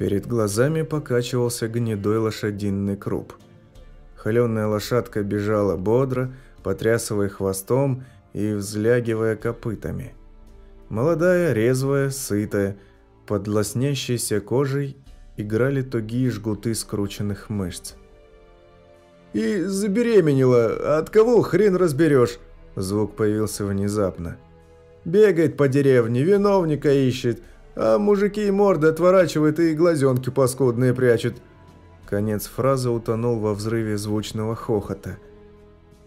Перед глазами покачивался гнедой лошадиный круп. Холеная лошадка бежала бодро, потрясывая хвостом и взлягивая копытами. Молодая, резвая, сытая, под лоснящейся кожей играли тугие жгуты скрученных мышц. «И забеременела, от кого хрен разберешь?» Звук появился внезапно. «Бегает по деревне, виновника ищет, а мужики морды отворачивают и глазенки паскудные прячут». Конец фразы утонул во взрыве звучного хохота.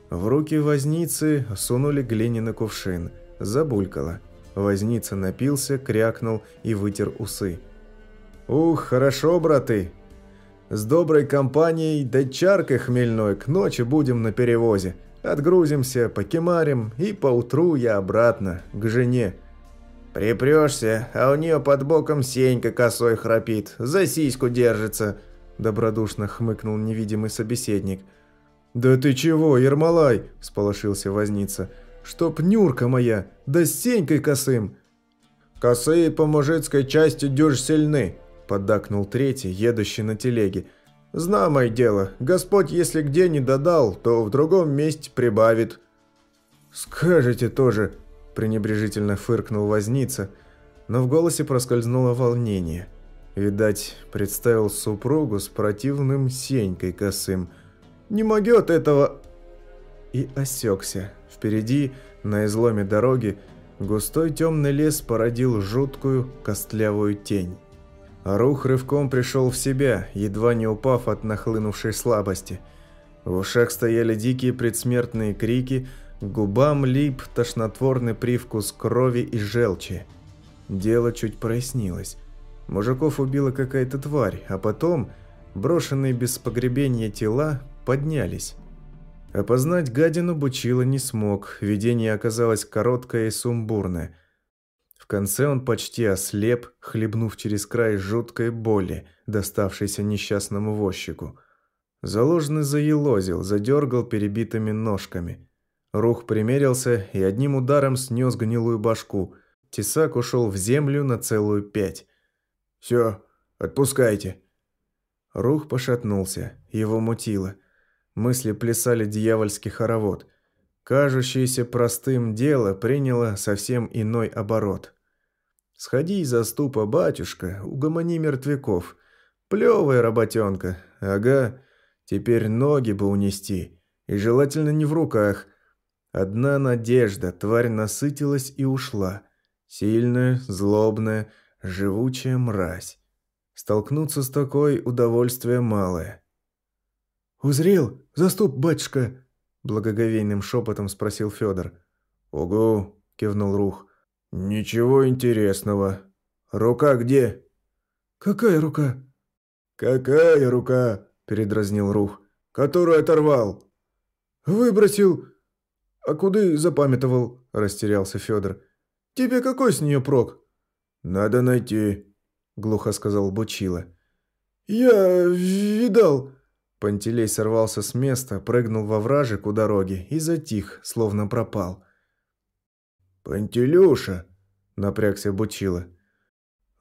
В руки возницы сунули глиняный кувшин. Забулькало. Возница напился, крякнул и вытер усы. «Ух, хорошо, браты! С доброй компанией да чаркой хмельной к ночи будем на перевозе. Отгрузимся, покемарим, и поутру я обратно, к жене». «Припрешься, а у нее под боком Сенька косой храпит, за сиську держится», – добродушно хмыкнул невидимый собеседник. «Да ты чего, Ермолай?» – сполошился возница. «Чтоб Нюрка моя, да с Сенькой косым!» «Косые по мужицкой части дюж сильны», – поддакнул третий, едущий на телеге. «Знамое дело, Господь, если где не додал, то в другом месте прибавит». «Скажете тоже», – пренебрежительно фыркнул возница, но в голосе проскользнуло волнение. Видать, представил супругу с противным Сенькой косым. «Не могет этого...» И осекся. Впереди, на изломе дороги, густой темный лес породил жуткую костлявую тень. Рух рывком пришел в себя, едва не упав от нахлынувшей слабости. В ушах стояли дикие предсмертные крики, к губам лип тошнотворный привкус крови и желчи. Дело чуть прояснилось. Мужиков убила какая-то тварь, а потом брошенные без погребения тела поднялись. Опознать гадину Бучила не смог, видение оказалось короткое и сумбурное – в конце он почти ослеп, хлебнув через край жуткой боли, доставшейся несчастному возчику. Заложенный заелозил, задергал перебитыми ножками. Рух примерился и одним ударом снес гнилую башку. Тесак ушел в землю на целую пять. «Все, отпускайте». Рух пошатнулся, его мутило. Мысли плясали дьявольский хоровод. Кажущееся простым дело приняло совсем иной оборот. «Сходи из заступа, батюшка, угомони мертвяков. Плевая работенка. Ага, теперь ноги бы унести. И желательно не в руках. Одна надежда, тварь насытилась и ушла. Сильная, злобная, живучая мразь. Столкнуться с такой удовольствие малое. «Узрел, заступ, батюшка!» Благоговейным шепотом спросил Федор. «Угу», – кивнул Рух. «Ничего интересного. Рука где?» «Какая рука?» «Какая рука?» – передразнил Рух. «Которую оторвал?» «Выбросил. А куда запамятовал?» – растерялся Федор. «Тебе какой с нее прок?» «Надо найти», – глухо сказал Бучила. «Я видал», Пантелей сорвался с места, прыгнул во вражек у дороги и затих, словно пропал. «Пантелюша!» – напрягся Бучила.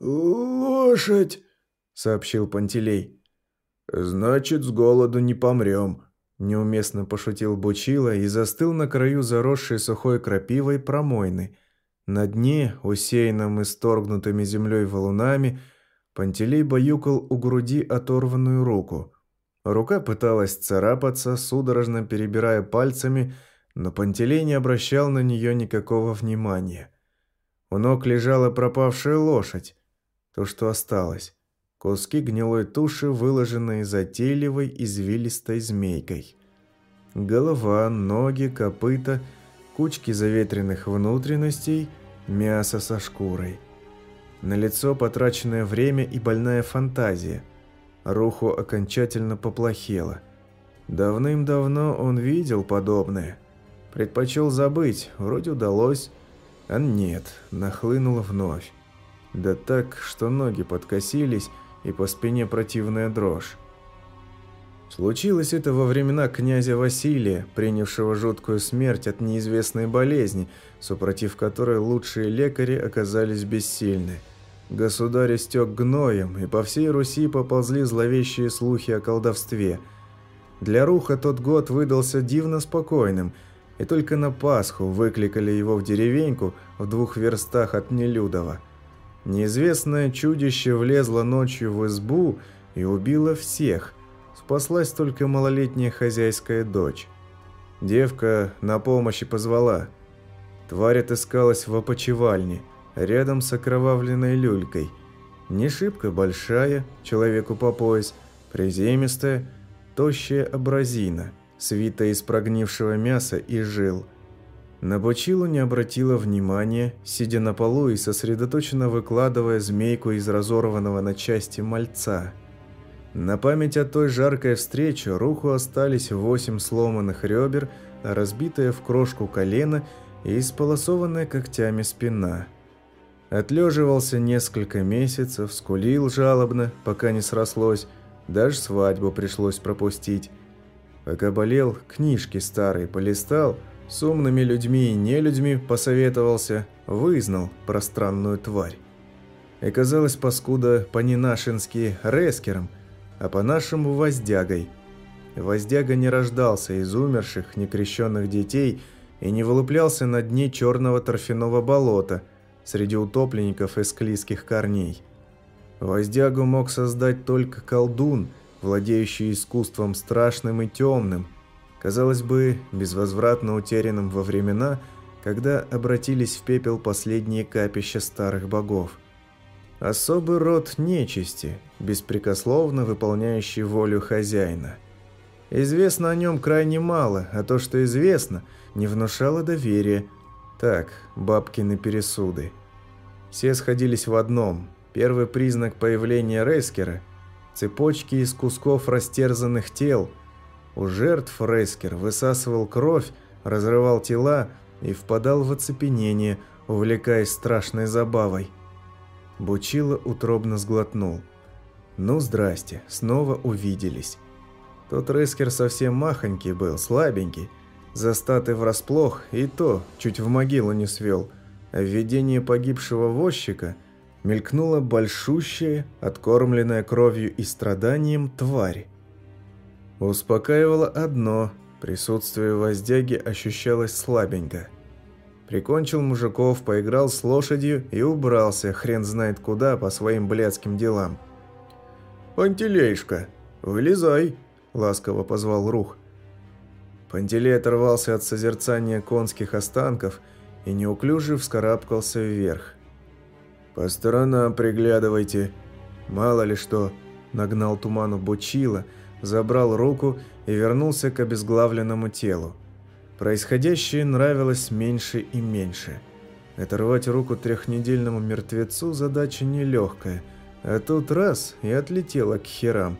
«Лошадь!» – сообщил Пантелей. «Значит, с голоду не помрем», – неуместно пошутил Бучила и застыл на краю заросшей сухой крапивой промойны. На дне, усеянном исторгнутыми землей валунами, Пантелей баюкал у груди оторванную руку – Рука пыталась царапаться, судорожно перебирая пальцами, но Пантелей не обращал на нее никакого внимания. У ног лежала пропавшая лошадь, то, что осталось. Куски гнилой туши, выложенные затейливой извилистой змейкой. Голова, ноги, копыта, кучки заветренных внутренностей, мясо со шкурой. На лицо потраченное время и больная фантазия – Руху окончательно поплохело. Давным-давно он видел подобное. Предпочел забыть, вроде удалось, а нет, нахлынуло вновь. Да так, что ноги подкосились и по спине противная дрожь. Случилось это во времена князя Василия, принявшего жуткую смерть от неизвестной болезни, супротив которой лучшие лекари оказались бессильны – государь истек гноем, и по всей Руси поползли зловещие слухи о колдовстве. Для Руха тот год выдался дивно спокойным, и только на Пасху выкликали его в деревеньку в двух верстах от Нелюдова. Неизвестное чудище влезло ночью в избу и убило всех. Спаслась только малолетняя хозяйская дочь. Девка на помощь позвала. Тварь отыскалась в опочивальне – рядом с окровавленной люлькой. Не шибко большая, человеку по пояс, приземистая, тощая абразина, свитая из прогнившего мяса и жил. На Бочилу не обратила внимания, сидя на полу и сосредоточенно выкладывая змейку из разорванного на части мальца. На память о той жаркой встрече Руху остались восемь сломанных ребер, разбитая в крошку колено и исполосованная когтями спина – Отлеживался несколько месяцев, скулил жалобно, пока не срослось, даже свадьбу пришлось пропустить. Пока болел, книжки старые полистал, с умными людьми и нелюдьми посоветовался, вызнал пространную тварь. И казалось, паскуда по-ненашински рескером, а по-нашему воздягой. Воздяга не рождался из умерших, некрещенных детей и не вылуплялся на дне черного торфяного болота – среди утопленников и склизких корней. Воздягу мог создать только колдун, владеющий искусством страшным и темным, казалось бы, безвозвратно утерянным во времена, когда обратились в пепел последние капища старых богов. Особый род нечисти, беспрекословно выполняющий волю хозяина. Известно о нем крайне мало, а то, что известно, не внушало доверия, так, бабкины пересуды. Все сходились в одном. Первый признак появления Рейскера – цепочки из кусков растерзанных тел. У жертв Рейскер высасывал кровь, разрывал тела и впадал в оцепенение, увлекаясь страшной забавой. Бучило утробно сглотнул. «Ну, здрасте, снова увиделись». Тот Рейскер совсем махонький был, слабенький – Застатый врасплох и то чуть в могилу не свел, а в видении погибшего возчика мелькнула большущая, откормленная кровью и страданием тварь. Успокаивало одно – присутствие воздяги ощущалось слабенько. Прикончил мужиков, поиграл с лошадью и убрался, хрен знает куда, по своим блядским делам. «Пантелейшка, вылезай!» – ласково позвал Рух. Пантелей оторвался от созерцания конских останков и неуклюже вскарабкался вверх. «По сторонам приглядывайте, мало ли что», – нагнал туману Бучила, забрал руку и вернулся к обезглавленному телу. Происходящее нравилось меньше и меньше. Оторвать руку трехнедельному мертвецу задача нелегкая, а тут раз и отлетела к херам.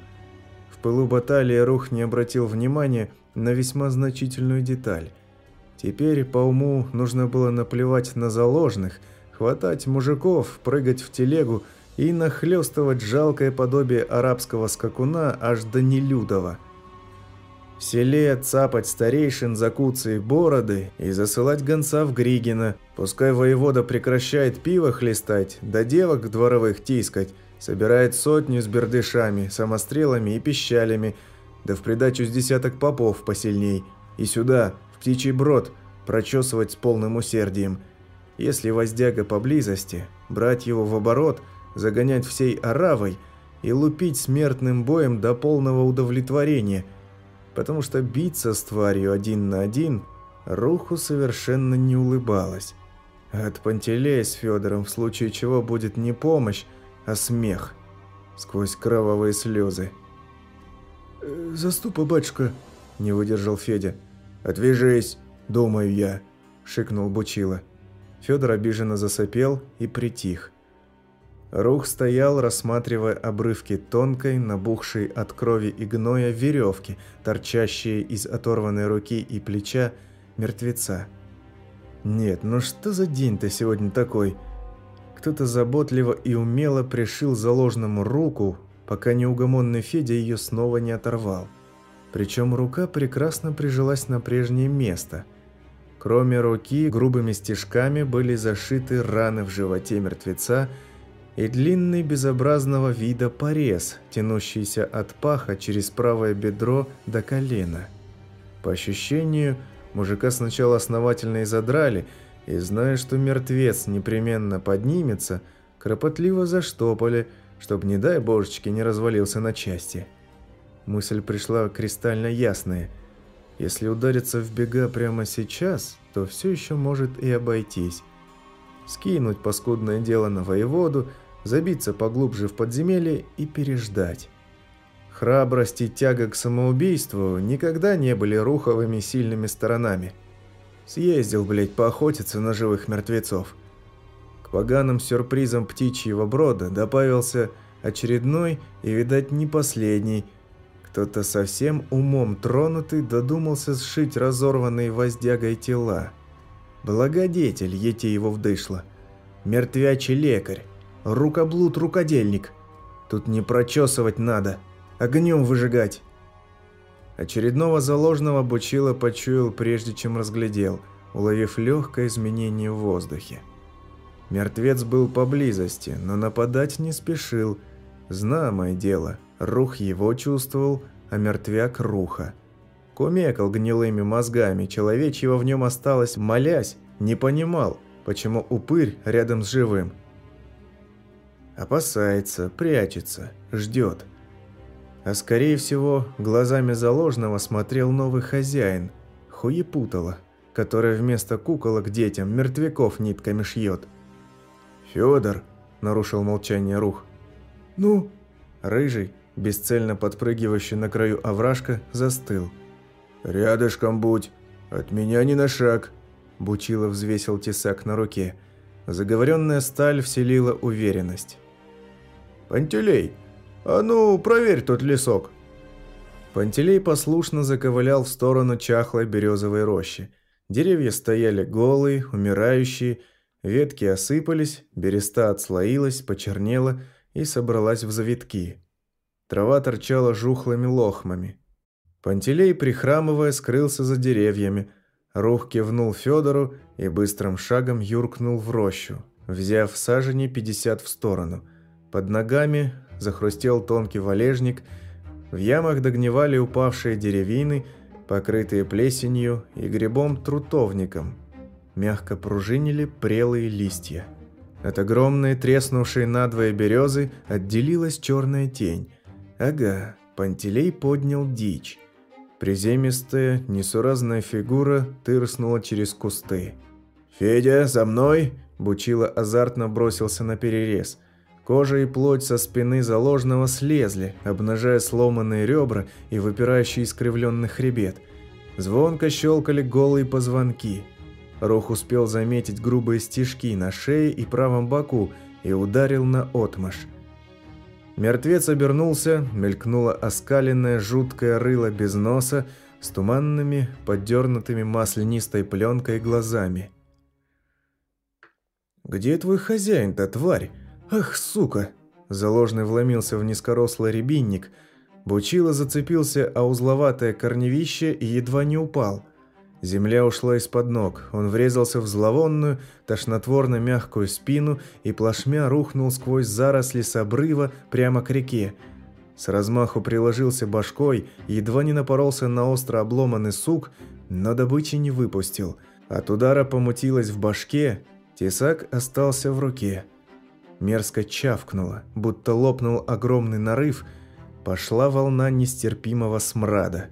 В пылу баталии Рух не обратил внимания – на весьма значительную деталь. Теперь по уму нужно было наплевать на заложных, хватать мужиков, прыгать в телегу и нахлестывать жалкое подобие арабского скакуна аж до Нелюдова. В селе цапать старейшин за куцы и бороды и засылать гонца в Григина, пускай воевода прекращает пиво хлестать, да девок дворовых тискать, собирает сотню с бердышами, самострелами и пищалями – да в придачу с десяток попов посильней, и сюда, в птичий брод, прочесывать с полным усердием. Если воздяга поблизости, брать его в оборот, загонять всей оравой и лупить смертным боем до полного удовлетворения, потому что биться с тварью один на один Руху совершенно не улыбалась. от Пантелея с Федором в случае чего будет не помощь, а смех сквозь кровавые слезы. Э, «Заступа, батюшка», – не выдержал Федя. «Отвяжись, думаю я», – шикнул Бучила. Федор обиженно засопел и притих. Рух стоял, рассматривая обрывки тонкой, набухшей от крови и гноя веревки, торчащие из оторванной руки и плеча мертвеца. «Нет, ну что за день-то сегодня такой?» Кто-то заботливо и умело пришил заложному руку, пока неугомонный Федя ее снова не оторвал. Причем рука прекрасно прижилась на прежнее место. Кроме руки, грубыми стежками были зашиты раны в животе мертвеца и длинный безобразного вида порез, тянущийся от паха через правое бедро до колена. По ощущению, мужика сначала основательно изодрали, и, зная, что мертвец непременно поднимется, кропотливо заштопали, чтобы, не дай божечки, не развалился на части. Мысль пришла кристально ясная. Если удариться в бега прямо сейчас, то все еще может и обойтись. Скинуть паскудное дело на воеводу – забиться поглубже в подземелье и переждать. Храбрость и тяга к самоубийству никогда не были руховыми сильными сторонами. Съездил, блядь, поохотиться на живых мертвецов. К поганым сюрпризам птичьего брода добавился очередной и, видать, не последний. Кто-то совсем умом тронутый додумался сшить разорванные воздягой тела. Благодетель его вдышло. Мертвячий лекарь. Рукоблуд-рукодельник. Тут не прочесывать надо, огнем выжигать. Очередного заложного Бучила почуял, прежде чем разглядел, уловив легкое изменение в воздухе. Мертвец был поблизости, но нападать не спешил. Знамое дело, рух его чувствовал, а мертвяк руха. Кумекал гнилыми мозгами, человечьего в нем осталось, молясь, не понимал, почему упырь рядом с живым – Опасается, прячется, ждет. А скорее всего, глазами заложного смотрел новый хозяин, хуепутало, которая вместо куколок детям мертвяков нитками шьет. «Федор», – нарушил молчание Рух. «Ну?» Рыжий, бесцельно подпрыгивающий на краю овражка, застыл. «Рядышком будь, от меня ни на шаг», – Бучило взвесил тесак на руке. Заговоренная сталь вселила уверенность. «Пантелей, а ну, проверь тот лесок!» Пантелей послушно заковылял в сторону чахлой березовой рощи. Деревья стояли голые, умирающие, ветки осыпались, береста отслоилась, почернела и собралась в завитки. Трава торчала жухлыми лохмами. Пантелей, прихрамывая, скрылся за деревьями. Рух кивнул Федору и быстрым шагом юркнул в рощу, взяв сажени пятьдесят в сторону – под ногами захрустел тонкий валежник, в ямах догнивали упавшие деревины, покрытые плесенью и грибом-трутовником. Мягко пружинили прелые листья. От огромной треснувшей надвое березы отделилась черная тень. Ага, Пантелей поднял дичь. Приземистая, несуразная фигура тырснула через кусты. «Федя, за мной!» Бучило азартно бросился на перерез – Кожа и плоть со спины заложного слезли, обнажая сломанные ребра и выпирающий искривленный хребет. Звонко щелкали голые позвонки. Рох успел заметить грубые стежки на шее и правом боку и ударил на отмаш. Мертвец обернулся, мелькнуло оскаленное жуткое рыло без носа с туманными, поддернутыми маслянистой пленкой глазами. «Где твой хозяин-то, тварь?» «Ах, сука!» Заложный вломился в низкорослый рябинник. Бучило зацепился, а узловатое корневище едва не упал. Земля ушла из-под ног. Он врезался в зловонную, тошнотворно-мягкую спину и плашмя рухнул сквозь заросли с обрыва прямо к реке. С размаху приложился башкой, едва не напоролся на остро обломанный сук, но добычи не выпустил. От удара помутилось в башке, тесак остался в руке мерзко чавкнуло, будто лопнул огромный нарыв, пошла волна нестерпимого смрада.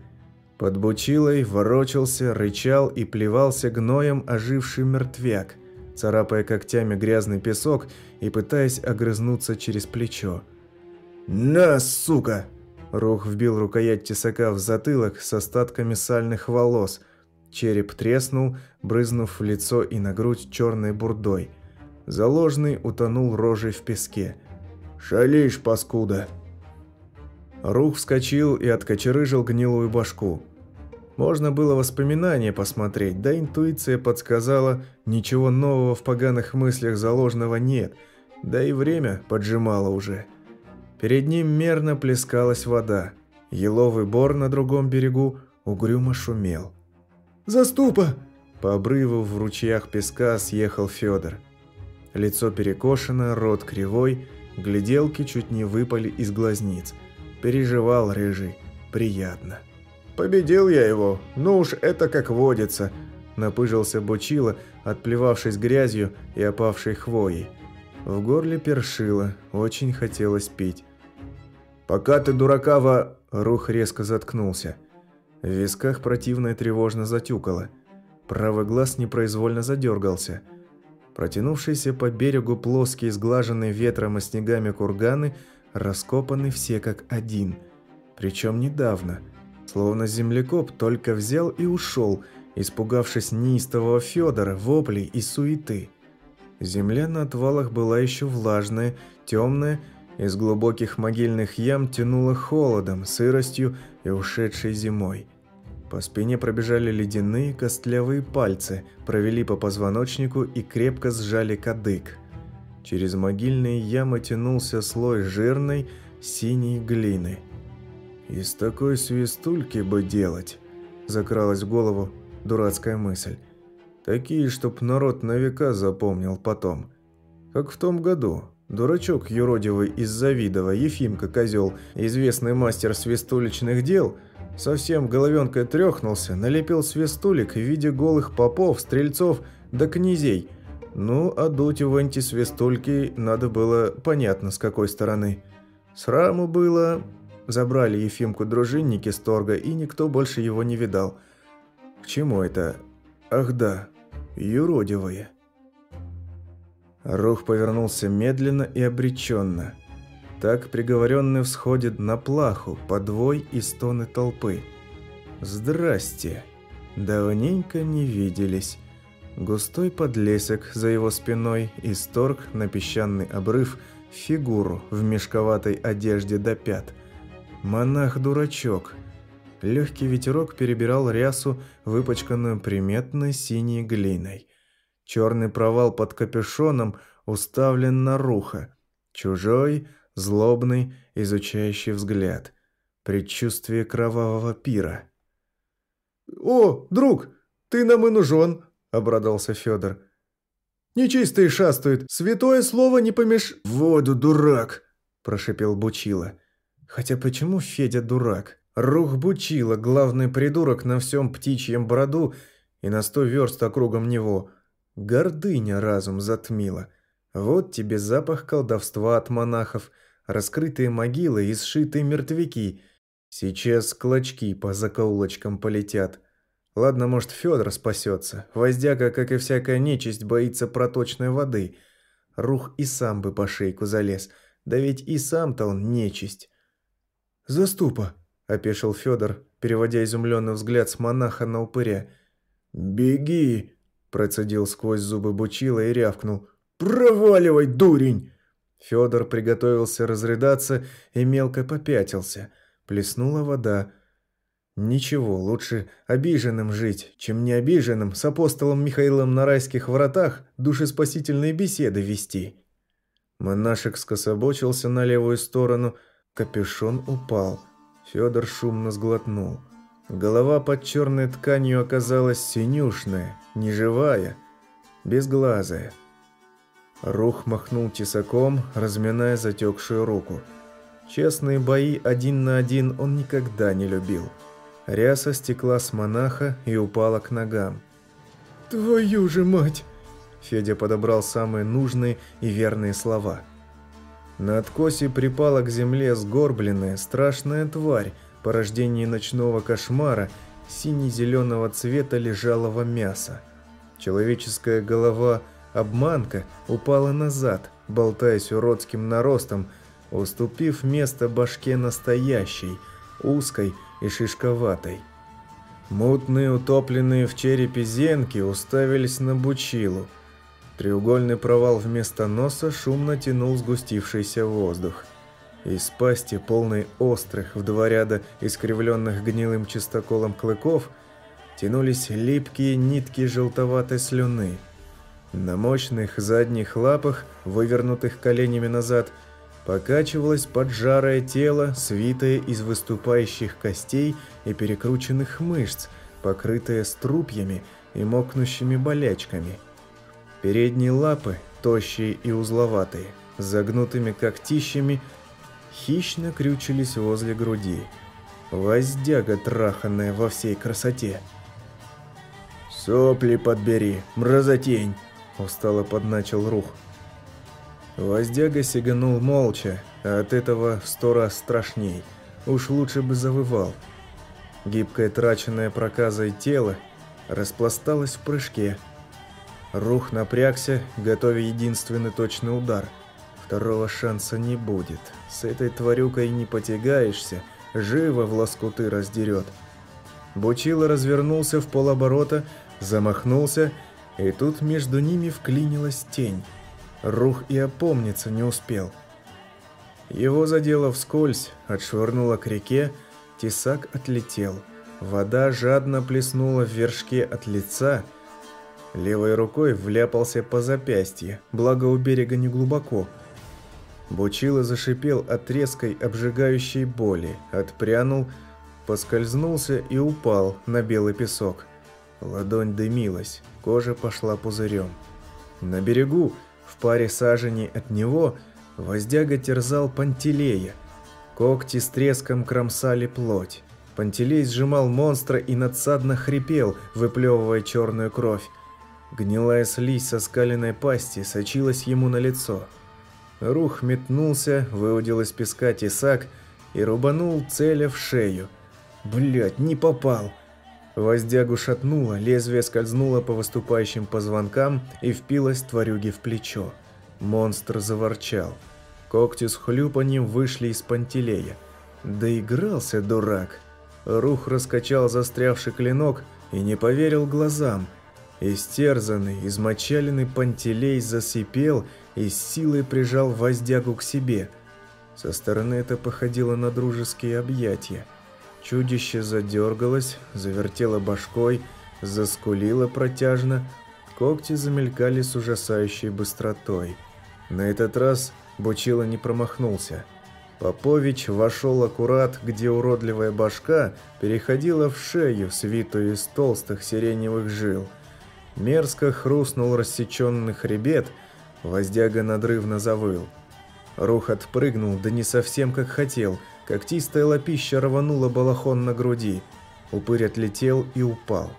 Под бучилой ворочался, рычал и плевался гноем оживший мертвяк, царапая когтями грязный песок и пытаясь огрызнуться через плечо. «На, сука!» Рух вбил рукоять тесака в затылок с остатками сальных волос. Череп треснул, брызнув в лицо и на грудь черной бурдой – Заложный утонул рожей в песке. «Шалишь, паскуда!» Рух вскочил и откочерыжил гнилую башку. Можно было воспоминания посмотреть, да интуиция подсказала, ничего нового в поганых мыслях заложного нет, да и время поджимало уже. Перед ним мерно плескалась вода. Еловый бор на другом берегу угрюмо шумел. «Заступа!» По обрыву в ручьях песка съехал Федор. Лицо перекошено, рот кривой, гляделки чуть не выпали из глазниц. Переживал рыжий. Приятно. «Победил я его, ну уж это как водится», – напыжился Бучила, отплевавшись грязью и опавшей хвоей. В горле першило, очень хотелось пить. «Пока ты дурака во...» – Рух резко заткнулся. В висках противно и тревожно затюкало. Правый глаз непроизвольно задергался – Протянувшиеся по берегу плоские, сглаженные ветром и снегами курганы раскопаны все как один. Причем недавно. Словно землекоп только взял и ушел, испугавшись неистового Федора, воплей и суеты. Земля на отвалах была еще влажная, темная, из глубоких могильных ям тянула холодом, сыростью и ушедшей зимой. По спине пробежали ледяные костлявые пальцы, провели по позвоночнику и крепко сжали кадык. Через могильные ямы тянулся слой жирной, синей глины. «Из такой свистульки бы делать», – закралась в голову дурацкая мысль. «Такие, чтоб народ на века запомнил потом. Как в том году. Дурачок юродивый из Завидова, Ефимка Козел, известный мастер свистуличных дел – Совсем головенкой трехнулся, налепил свистулик в виде голых попов, стрельцов да князей. Ну, а дуть в антисвистульки надо было понятно с какой стороны. Сраму было... Забрали Ефимку дружинники с торга, и никто больше его не видал. К чему это? Ах да, юродивые. Рух повернулся медленно и обреченно. Так приговоренный всходит на плаху, подвой и стоны толпы. «Здрасте!» Давненько не виделись. Густой подлесок за его спиной исторг на песчаный обрыв фигуру в мешковатой одежде до пят. Монах-дурачок. Легкий ветерок перебирал рясу, выпачканную приметной синей глиной. Черный провал под капюшоном уставлен на рухо. Чужой – злобный, изучающий взгляд, предчувствие кровавого пира. «О, друг, ты нам и нужен!» – обрадовался Федор. «Нечистые шастают, святое слово не помеш...» «Воду, дурак!» – прошипел Бучила. Хотя почему Федя дурак? Рух Бучила, главный придурок на всем птичьем броду и на сто верст округом него. Гордыня разум затмила. Вот тебе запах колдовства от монахов – раскрытые могилы и сшитые мертвяки. Сейчас клочки по закоулочкам полетят. Ладно, может, Федор спасется. Воздяка, как и всякая нечисть, боится проточной воды. Рух и сам бы по шейку залез. Да ведь и сам-то он нечисть. «Заступа!» – опешил Федор, переводя изумленный взгляд с монаха на упыря. «Беги!» – процедил сквозь зубы Бучила и рявкнул. «Проваливай, дурень!» Федор приготовился разрыдаться и мелко попятился. Плеснула вода. Ничего, лучше обиженным жить, чем не обиженным с апостолом Михаилом на райских вратах душеспасительные беседы вести. Монашек скособочился на левую сторону, капюшон упал. Федор шумно сглотнул. Голова под черной тканью оказалась синюшная, неживая, безглазая. Рух махнул тесаком, разминая затекшую руку. Честные бои один на один он никогда не любил. Ряса стекла с монаха и упала к ногам. «Твою же мать!» Федя подобрал самые нужные и верные слова. На откосе припала к земле сгорбленная, страшная тварь, порождение ночного кошмара, сине-зеленого цвета лежалого мяса. Человеческая голова – Обманка упала назад, болтаясь уродским наростом, уступив место башке настоящей, узкой и шишковатой. Мутные, утопленные в черепе зенки уставились на бучилу. Треугольный провал вместо носа шумно тянул сгустившийся воздух. Из пасти, полной острых, в два ряда искривленных гнилым чистоколом клыков, тянулись липкие нитки желтоватой слюны – на мощных задних лапах, вывернутых коленями назад, покачивалось поджарое тело, свитое из выступающих костей и перекрученных мышц, покрытое струпьями и мокнущими болячками. Передние лапы, тощие и узловатые, с загнутыми когтищами, хищно крючились возле груди. Воздяга траханная во всей красоте. «Сопли подбери, мразотень!» – устало подначил рух. Воздяга сиганул молча, а от этого в сто раз страшней. Уж лучше бы завывал. Гибкое траченное проказой тело распласталось в прыжке. Рух напрягся, готовя единственный точный удар. Второго шанса не будет. С этой тварюкой не потягаешься, живо в лоскуты раздерет. Бучило развернулся в полоборота, замахнулся, и тут между ними вклинилась тень. Рух и опомниться не успел. Его задело вскользь, отшвырнуло к реке, тесак отлетел. Вода жадно плеснула в вершке от лица. Левой рукой вляпался по запястье, благо у берега не глубоко. Бучило зашипел от резкой обжигающей боли, отпрянул, поскользнулся и упал на белый песок. Ладонь дымилась, кожа пошла пузырем. На берегу в паре саженей от него воздяга терзал Пантелея. Когти с треском кромсали плоть. Пантелей сжимал монстра и надсадно хрипел, выплевывая черную кровь. Гнилая слизь со скаленной пасти сочилась ему на лицо. Рух метнулся, выудил из песка тесак и рубанул целя в шею. Блять, не попал. Воздягу шатнуло, лезвие скользнуло по выступающим позвонкам и впилось тварюге в плечо. Монстр заворчал. Когти с хлюпаньем вышли из пантелея. Доигрался дурак. Рух раскачал застрявший клинок и не поверил глазам. Истерзанный, измочаленный пантелей засипел и с силой прижал воздягу к себе. Со стороны это походило на дружеские объятия. Чудище задергалось, завертело башкой, заскулило протяжно, когти замелькали с ужасающей быстротой. На этот раз Бучило не промахнулся. Попович вошел аккурат, где уродливая башка переходила в шею, свитую из толстых сиреневых жил. Мерзко хрустнул рассеченный хребет, воздяга надрывно завыл. Рух отпрыгнул, да не совсем как хотел – Когтистая лапища рванула балахон на груди. Упырь отлетел и упал.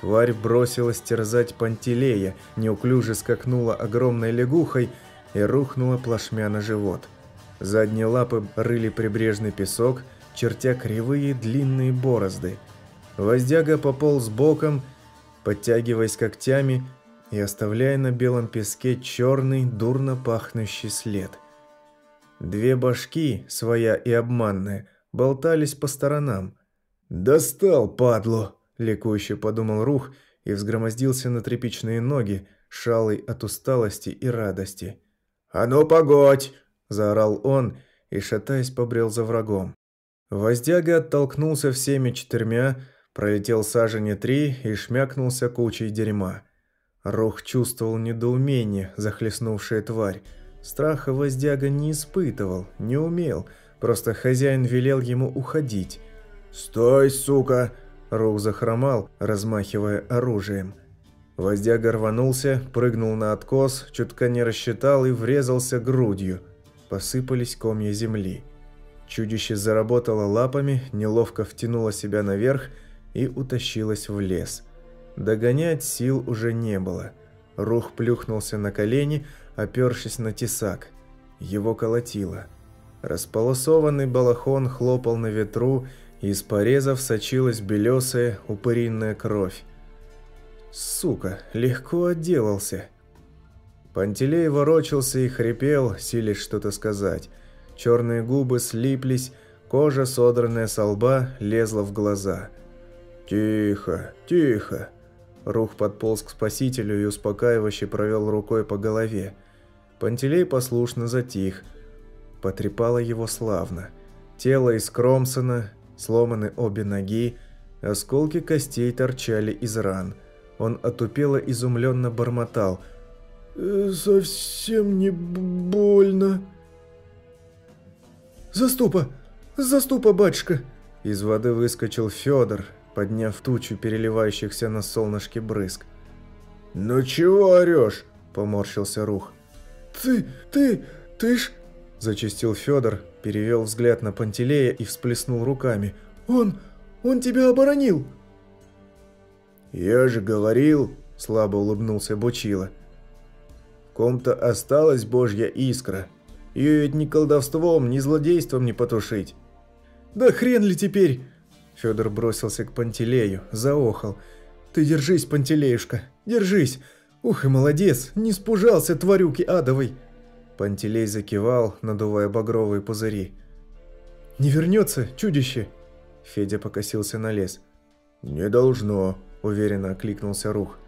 Тварь бросилась терзать Пантелея, неуклюже скакнула огромной лягухой и рухнула плашмя на живот. Задние лапы рыли прибрежный песок, чертя кривые длинные борозды. Воздяга пополз боком, подтягиваясь когтями и оставляя на белом песке черный, дурно пахнущий след – Две башки, своя и обманная, болтались по сторонам. «Достал, падло!» – ликующе подумал Рух и взгромоздился на тряпичные ноги, шалый от усталости и радости. «А ну, погодь!» – заорал он и, шатаясь, побрел за врагом. Воздяга оттолкнулся всеми четырьмя, пролетел сажене три и шмякнулся кучей дерьма. Рух чувствовал недоумение, захлестнувшее тварь, Страха воздяга не испытывал, не умел, просто хозяин велел ему уходить. «Стой, сука!» – Роу захромал, размахивая оружием. Воздяга рванулся, прыгнул на откос, чутка не рассчитал и врезался грудью. Посыпались комья земли. Чудище заработало лапами, неловко втянуло себя наверх и утащилось в лес. Догонять сил уже не было. Рух плюхнулся на колени, опершись на тесак. Его колотило. Располосованный балахон хлопал на ветру, и из порезов сочилась белесая упыринная кровь. Сука, легко отделался. Пантелей ворочался и хрипел, силясь что-то сказать. Черные губы слиплись, кожа, содранная со лба, лезла в глаза. «Тихо, тихо!» Рух подполз к спасителю и успокаивающе провел рукой по голове. Пантелей послушно затих. Потрепало его славно. Тело из Кромсона, сломаны обе ноги, осколки костей торчали из ран. Он отупело изумленно бормотал. «Э, «Совсем не больно». «Заступа! Заступа, батюшка!» Из воды выскочил Федор, подняв тучу переливающихся на солнышке брызг. «Ну чего орешь?» поморщился Рух. «Ты, ты, ты ж...» – зачастил Федор, перевел взгляд на Пантелея и всплеснул руками. «Он, он тебя оборонил!» «Я же говорил!» – слабо улыбнулся Бучила. «В ком-то осталась божья искра. Ее ведь ни колдовством, ни злодейством не потушить». «Да хрен ли теперь!» Федор бросился к Пантелею, заохал. «Ты держись, Пантелеюшка, держись! Ух и молодец, не спужался тварюки адовой!» Пантелей закивал, надувая багровые пузыри. «Не вернется, чудище?» Федя покосился на лес. «Не должно», – уверенно окликнулся Рух.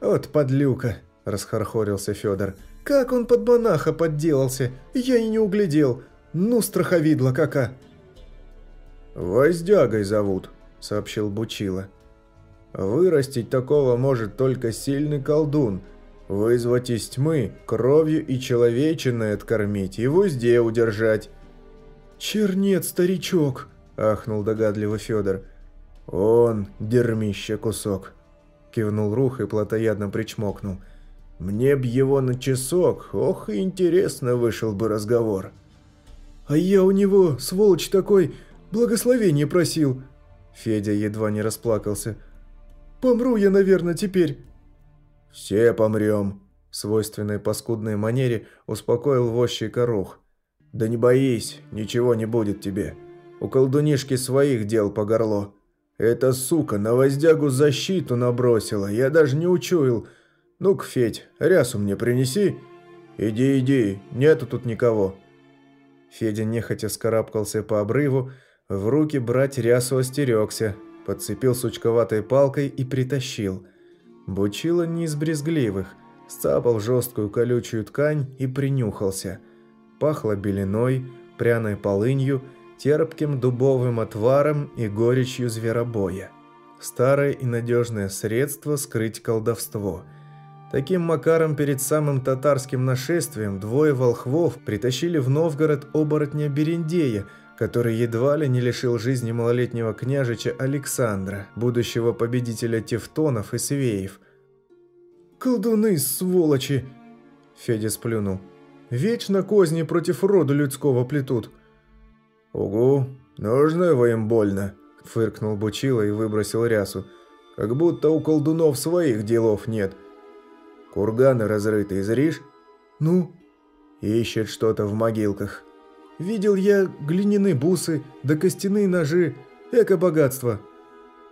«Вот подлюка!» – расхорхорился Федор. «Как он под монаха подделался! Я и не углядел! Ну, страховидло кака!» «Воздягой зовут», – сообщил Бучила. «Вырастить такого может только сильный колдун – Вызвать из тьмы, кровью и человечиной откормить и в узде удержать. «Чернец, старичок!» – ахнул догадливо Федор. «Он, дермище кусок!» – кивнул Рух и плотоядно причмокнул. «Мне б его на часок, ох, интересно вышел бы разговор!» «А я у него, сволочь такой, благословение просил!» Федя едва не расплакался. «Помру я, наверное, теперь!» «Все помрем», – свойственной паскудной манере успокоил возчика Рух. «Да не боись, ничего не будет тебе. У колдунишки своих дел по горло. Эта сука на воздягу защиту набросила, я даже не учуял. Ну-ка, Федь, рясу мне принеси. Иди, иди, нету тут никого». Федя нехотя скарабкался по обрыву, в руки брать рясу остерегся, подцепил сучковатой палкой и притащил – Бучило не из брезгливых, сцапал жесткую колючую ткань и принюхался. Пахло белиной, пряной полынью, терпким дубовым отваром и горечью зверобоя. Старое и надежное средство скрыть колдовство. Таким макаром перед самым татарским нашествием двое волхвов притащили в Новгород оборотня Берендея – который едва ли не лишил жизни малолетнего княжича Александра, будущего победителя тевтонов и свеев. «Колдуны, сволочи!» Федя сплюнул. «Вечно козни против рода людского плетут». «Угу, нужно его им больно», – фыркнул Бучила и выбросил рясу. «Как будто у колдунов своих делов нет. Курганы разрыты, зришь?» «Ну?» «Ищет что-то в могилках. Видел я глиняные бусы, да костяные ножи. Эко-богатство».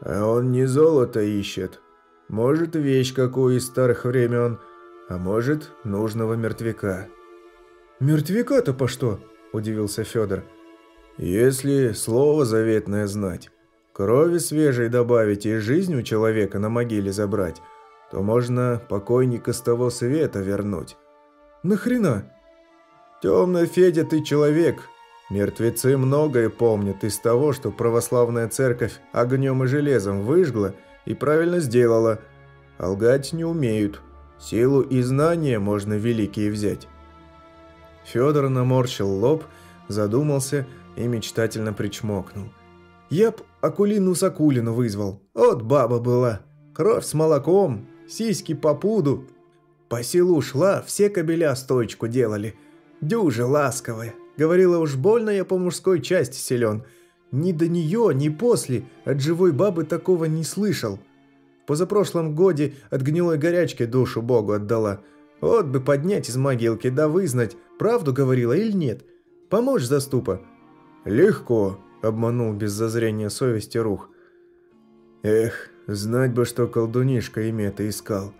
«А он не золото ищет. Может, вещь какую из старых времен, а может, нужного мертвяка». «Мертвяка-то по что?» – удивился Федор. «Если слово заветное знать, крови свежей добавить и жизнь у человека на могиле забрать, то можно покойника с того света вернуть». «Нахрена?» «Темный Федя, ты человек. Мертвецы многое помнят из того, что православная церковь огнем и железом выжгла и правильно сделала. А лгать не умеют. Силу и знания можно великие взять». Федор наморщил лоб, задумался и мечтательно причмокнул. «Я б Акулину Сакулину вызвал. Вот баба была. Кровь с молоком, сиськи по пуду. По селу шла, все кобеля стойчку делали. Дюжа ласковая. Говорила, уж больно я по мужской части силен. Ни до нее, ни после от живой бабы такого не слышал. Позапрошлом годе от гнилой горячки душу Богу отдала. Вот бы поднять из могилки, да вызнать, правду говорила или нет. Поможешь, заступа?» «Легко», — обманул без зазрения совести Рух. «Эх, знать бы, что колдунишка ими это искал».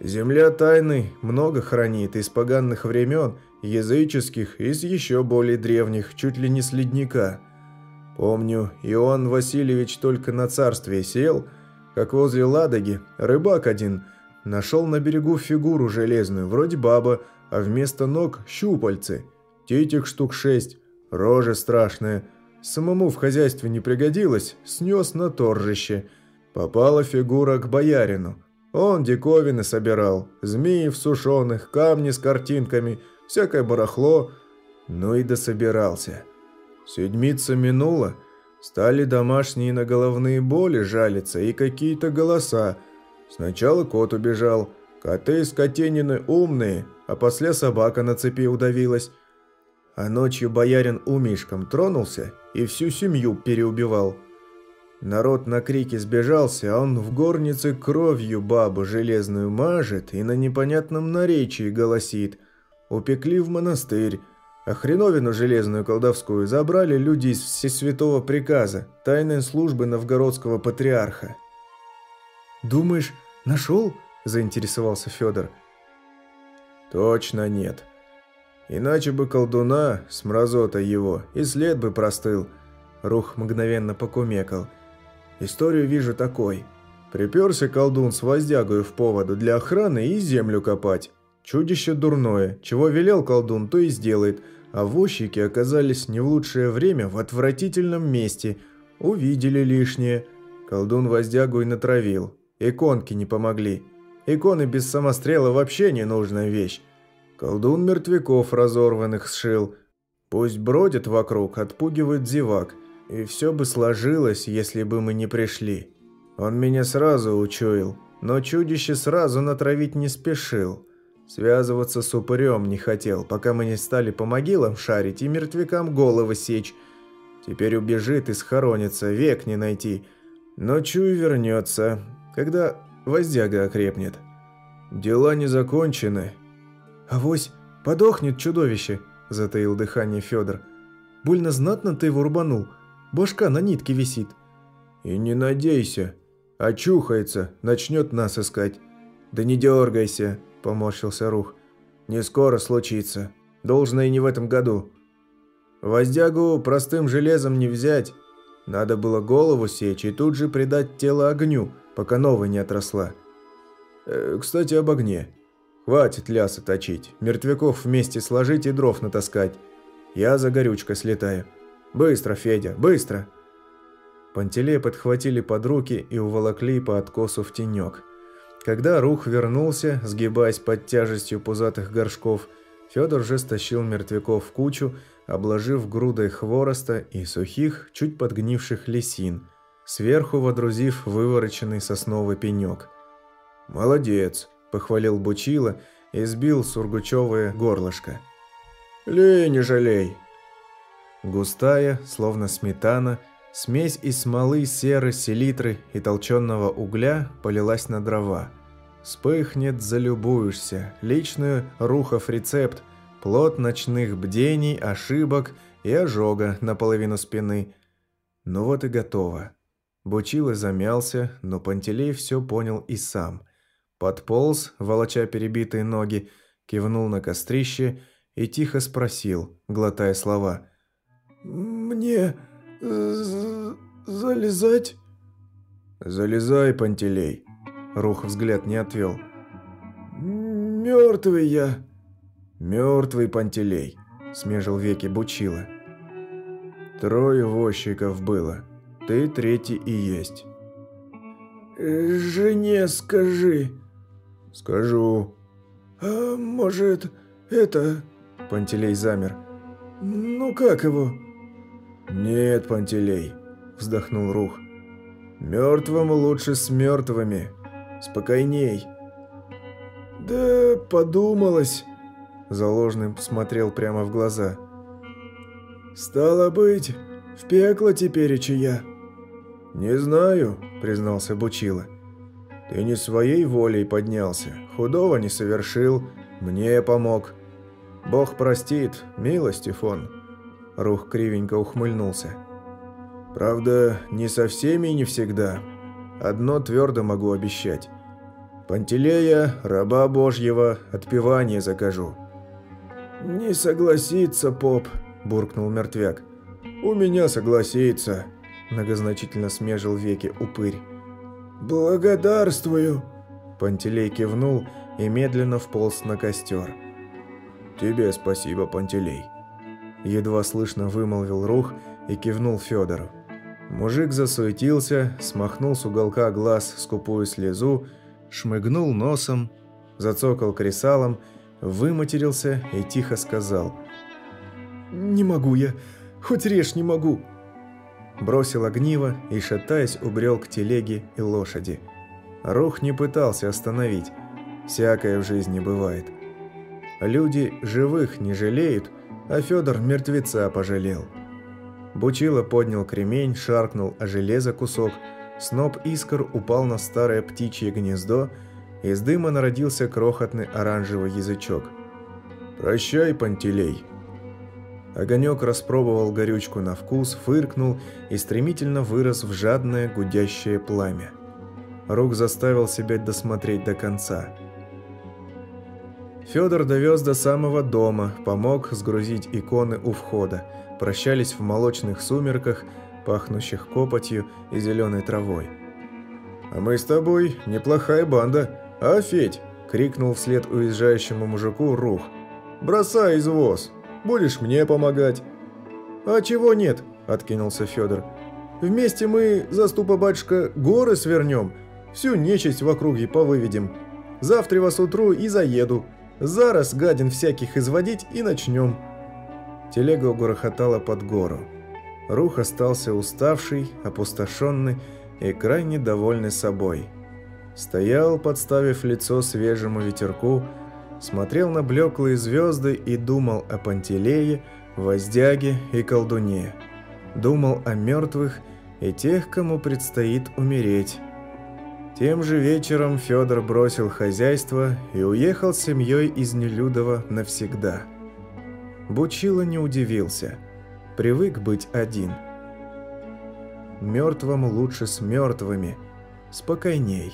Земля тайны много хранит из поганных времен, языческих, из еще более древних, чуть ли не с ледника. Помню, Иоанн Васильевич только на царстве сел, как возле Ладоги, рыбак один, нашел на берегу фигуру железную, вроде баба, а вместо ног щупальцы, титик штук шесть, рожа страшная. Самому в хозяйстве не пригодилось, снес на торжище. Попала фигура к боярину – он диковины собирал, змеев сушеных, камни с картинками, всякое барахло, ну и дособирался. Седмица минула, стали домашние на головные боли жалиться и какие-то голоса. Сначала кот убежал, Коты скотинины умные, а после собака на цепи удавилась. А ночью боярин умишком тронулся и всю семью переубивал. Народ на крики сбежался, а он в горнице кровью бабу железную мажет и на непонятном наречии голосит. Упекли в монастырь, а хреновину железную колдовскую забрали люди из всесвятого приказа, тайной службы новгородского патриарха. «Думаешь, нашел?» – заинтересовался Федор. «Точно нет. Иначе бы колдуна, с мразота его, и след бы простыл». Рух мгновенно покумекал. «Историю вижу такой. Приперся колдун с воздягою в поводу для охраны и землю копать. Чудище дурное, чего велел колдун, то и сделает, а возчики оказались не в лучшее время в отвратительном месте. Увидели лишнее. Колдун воздягу и натравил. Иконки не помогли. Иконы без самострела вообще не нужная вещь. Колдун мертвяков разорванных сшил. Пусть бродят вокруг, отпугивают зевак. И все бы сложилось, если бы мы не пришли. Он меня сразу учуял, но чудище сразу натравить не спешил. Связываться с упырем не хотел, пока мы не стали по могилам шарить и мертвякам головы сечь. Теперь убежит и схоронится, век не найти. Но чую вернется, когда воздяга окрепнет. Дела не закончены. «Авось, подохнет чудовище», – затаил дыхание Федор. «Больно знатно ты его рубанул. Башка на нитке висит». «И не надейся. Очухается, начнет нас искать. Да не дергайся», – поморщился Рух. «Не скоро случится. Должно и не в этом году. Воздягу простым железом не взять. Надо было голову сечь и тут же придать тело огню, пока новая не отросла. Э, кстати, об огне. Хватит ляса точить, мертвяков вместе сложить и дров натаскать. Я за горючкой слетаю. Быстро, Федя, быстро!» Пантелей подхватили под руки и уволокли по откосу в тенек. Когда Рух вернулся, сгибаясь под тяжестью пузатых горшков, Федор же стащил мертвяков в кучу, обложив грудой хвороста и сухих, чуть подгнивших лисин, сверху водрузив вывороченный сосновый пенек. «Молодец!» – похвалил Бучила и сбил сургучевое горлышко. «Лей, не жалей!» Густая, словно сметана, смесь из смолы, серы, селитры и толченого угля полилась на дрова. Вспыхнет, залюбуешься, личную рухов рецепт, плод ночных бдений, ошибок и ожога наполовину спины. Ну вот и готово. Бучило замялся, но Пантелей все понял и сам – Подполз, волоча перебитые ноги, кивнул на кострище и тихо спросил, глотая слова. «Мне залезать?» «Залезай, Пантелей!» Рух взгляд не отвел. «Мертвый я!» «Мертвый Пантелей!» Смежил веки Бучила. «Трое возчиков было. Ты третий и есть». «Жене скажи!» «Скажу». «А может, это...» Пантелей замер. «Ну как его?» «Нет, Пантелей», — вздохнул Рух. «Мертвому лучше с мертвыми. Спокойней». «Да подумалось», — Заложный смотрел прямо в глаза. «Стало быть, в пекло теперь и чья?» «Не знаю», — признался Бучила. Ты не своей волей поднялся, худого не совершил, мне помог. Бог простит, милостив он». Рух кривенько ухмыльнулся. «Правда, не со всеми и не всегда. Одно твердо могу обещать. Пантелея, раба Божьего, отпевание закажу». «Не согласится, поп», – буркнул мертвяк. «У меня согласится», – многозначительно смежил веки упырь. «Благодарствую!» Пантелей кивнул и медленно вполз на костер. «Тебе спасибо, Пантелей!» Едва слышно вымолвил Рух и кивнул Федору. Мужик засуетился, смахнул с уголка глаз скупую слезу, шмыгнул носом, зацокал кресалом, выматерился и тихо сказал. «Не могу я, хоть режь не могу!» бросил огниво и, шатаясь, убрел к телеге и лошади. Рух не пытался остановить. Всякое в жизни бывает. Люди живых не жалеют, а Федор мертвеца пожалел. Бучило поднял кремень, шаркнул о железо кусок, сноп искр упал на старое птичье гнездо, из дыма народился крохотный оранжевый язычок. «Прощай, Пантелей!» Огонек распробовал горючку на вкус, фыркнул и стремительно вырос в жадное гудящее пламя. Рук заставил себя досмотреть до конца. Федор довез до самого дома, помог сгрузить иконы у входа, прощались в молочных сумерках, пахнущих копотью и зеленой травой. «А мы с тобой неплохая банда, а, Федь?» – крикнул вслед уезжающему мужику Рух. «Бросай извоз, будешь мне помогать». «А чего нет?» – откинулся Федор. «Вместе мы, заступа батюшка, горы свернем, всю нечисть в округе повыведем. Завтра вас утру и заеду. Зараз гадин всяких изводить и начнем». Телега угрохотала под гору. Рух остался уставший, опустошенный и крайне довольный собой. Стоял, подставив лицо свежему ветерку, смотрел на блеклые звезды и думал о Пантелее, Воздяге и Колдуне. Думал о мертвых и тех, кому предстоит умереть. Тем же вечером Федор бросил хозяйство и уехал с семьей из Нелюдова навсегда. Бучило не удивился. Привык быть один. Мертвому лучше с мертвыми. Спокойней.